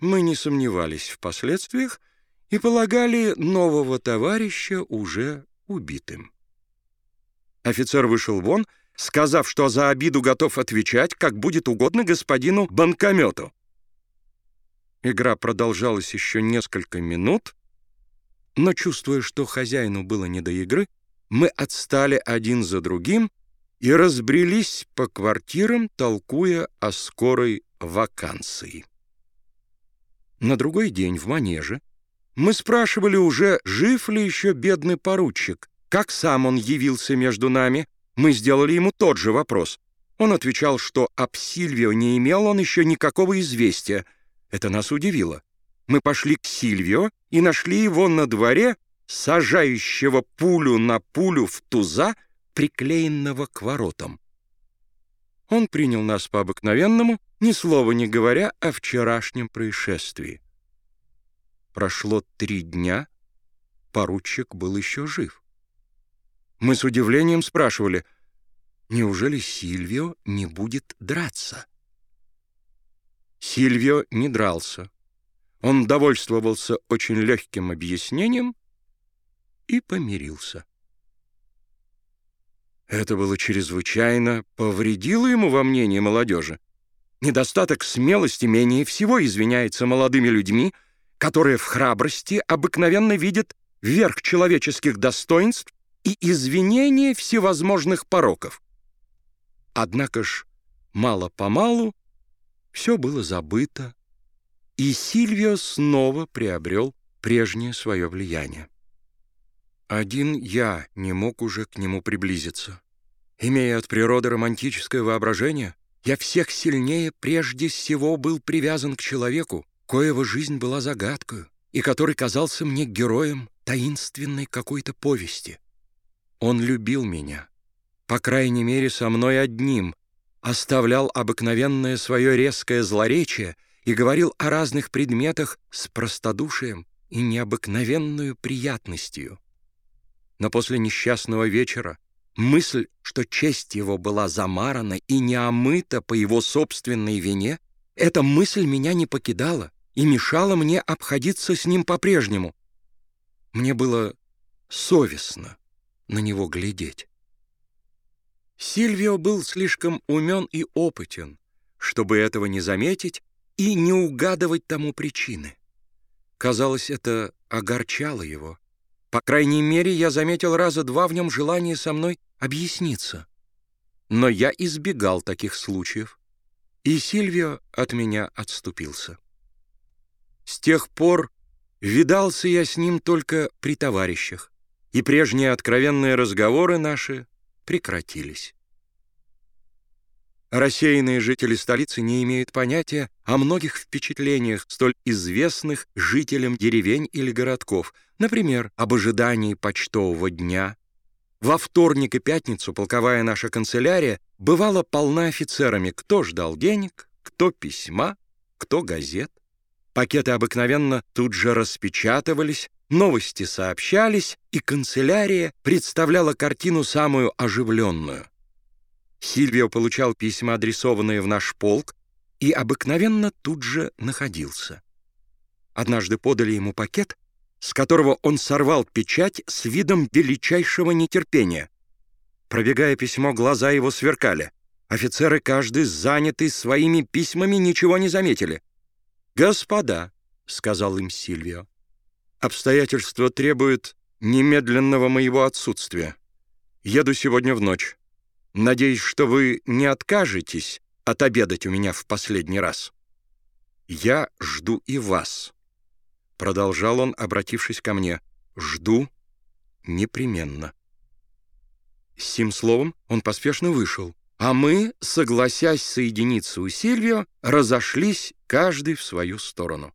Мы не сомневались в последствиях и полагали нового товарища уже убитым. Офицер вышел вон, сказав, что за обиду готов отвечать, как будет угодно господину банкомету. Игра продолжалась еще несколько минут, но, чувствуя, что хозяину было не до игры, мы отстали один за другим и разбрелись по квартирам, толкуя о скорой вакансии. На другой день в манеже мы спрашивали уже, жив ли еще бедный поручик, как сам он явился между нами. Мы сделали ему тот же вопрос. Он отвечал, что об Сильвио не имел он еще никакого известия. Это нас удивило. Мы пошли к Сильвио и нашли его на дворе, сажающего пулю на пулю в туза, приклеенного к воротам. Он принял нас по-обыкновенному, ни слова не говоря о вчерашнем происшествии. Прошло три дня, поручик был еще жив. Мы с удивлением спрашивали, неужели Сильвио не будет драться? Сильвио не дрался. Он довольствовался очень легким объяснением и помирился. Это было чрезвычайно повредило ему во мнении молодежи. Недостаток смелости менее всего извиняется молодыми людьми, которые в храбрости обыкновенно видят верх человеческих достоинств и извинение всевозможных пороков. Однако ж, мало-помалу, все было забыто, и Сильвио снова приобрел прежнее свое влияние. Один я не мог уже к нему приблизиться. Имея от природы романтическое воображение, я всех сильнее прежде всего был привязан к человеку, коего жизнь была загадкою, и который казался мне героем таинственной какой-то повести. Он любил меня, по крайней мере, со мной одним, оставлял обыкновенное свое резкое злоречие и говорил о разных предметах с простодушием и необыкновенную приятностью. Но после несчастного вечера мысль, что честь его была замарана и не омыта по его собственной вине, эта мысль меня не покидала и мешала мне обходиться с ним по-прежнему. Мне было совестно на него глядеть. Сильвио был слишком умен и опытен, чтобы этого не заметить и не угадывать тому причины. Казалось, это огорчало его. По крайней мере, я заметил раза два в нем желание со мной объясниться. Но я избегал таких случаев, и Сильвио от меня отступился. С тех пор видался я с ним только при товарищах, и прежние откровенные разговоры наши прекратились. Рассеянные жители столицы не имеют понятия о многих впечатлениях, столь известных жителям деревень или городков, например, об ожидании почтового дня. Во вторник и пятницу полковая наша канцелярия бывала полна офицерами, кто ждал денег, кто письма, кто газет. Пакеты обыкновенно тут же распечатывались, новости сообщались, и канцелярия представляла картину самую оживленную. Сильвио получал письма, адресованные в наш полк, и обыкновенно тут же находился. Однажды подали ему пакет, с которого он сорвал печать с видом величайшего нетерпения. Пробегая письмо, глаза его сверкали. Офицеры, каждый занятый своими письмами, ничего не заметили. «Господа», — сказал им Сильвио, — «обстоятельства требуют немедленного моего отсутствия. Еду сегодня в ночь. Надеюсь, что вы не откажетесь отобедать у меня в последний раз. Я жду и вас. Продолжал он, обратившись ко мне. Жду непременно. С сим словом он поспешно вышел, а мы, согласясь соединиться у Сильвио, разошлись каждый в свою сторону.